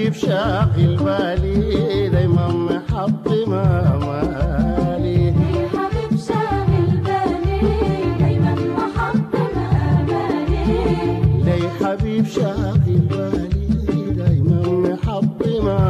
طيب حبيب شاغل بالي دايما محط ما مالي حبيب شاغل بالي دايما محط ما مالي حبيب شاغل بالي دايما محط ما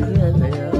你也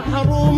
حروم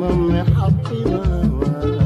mama happy mama.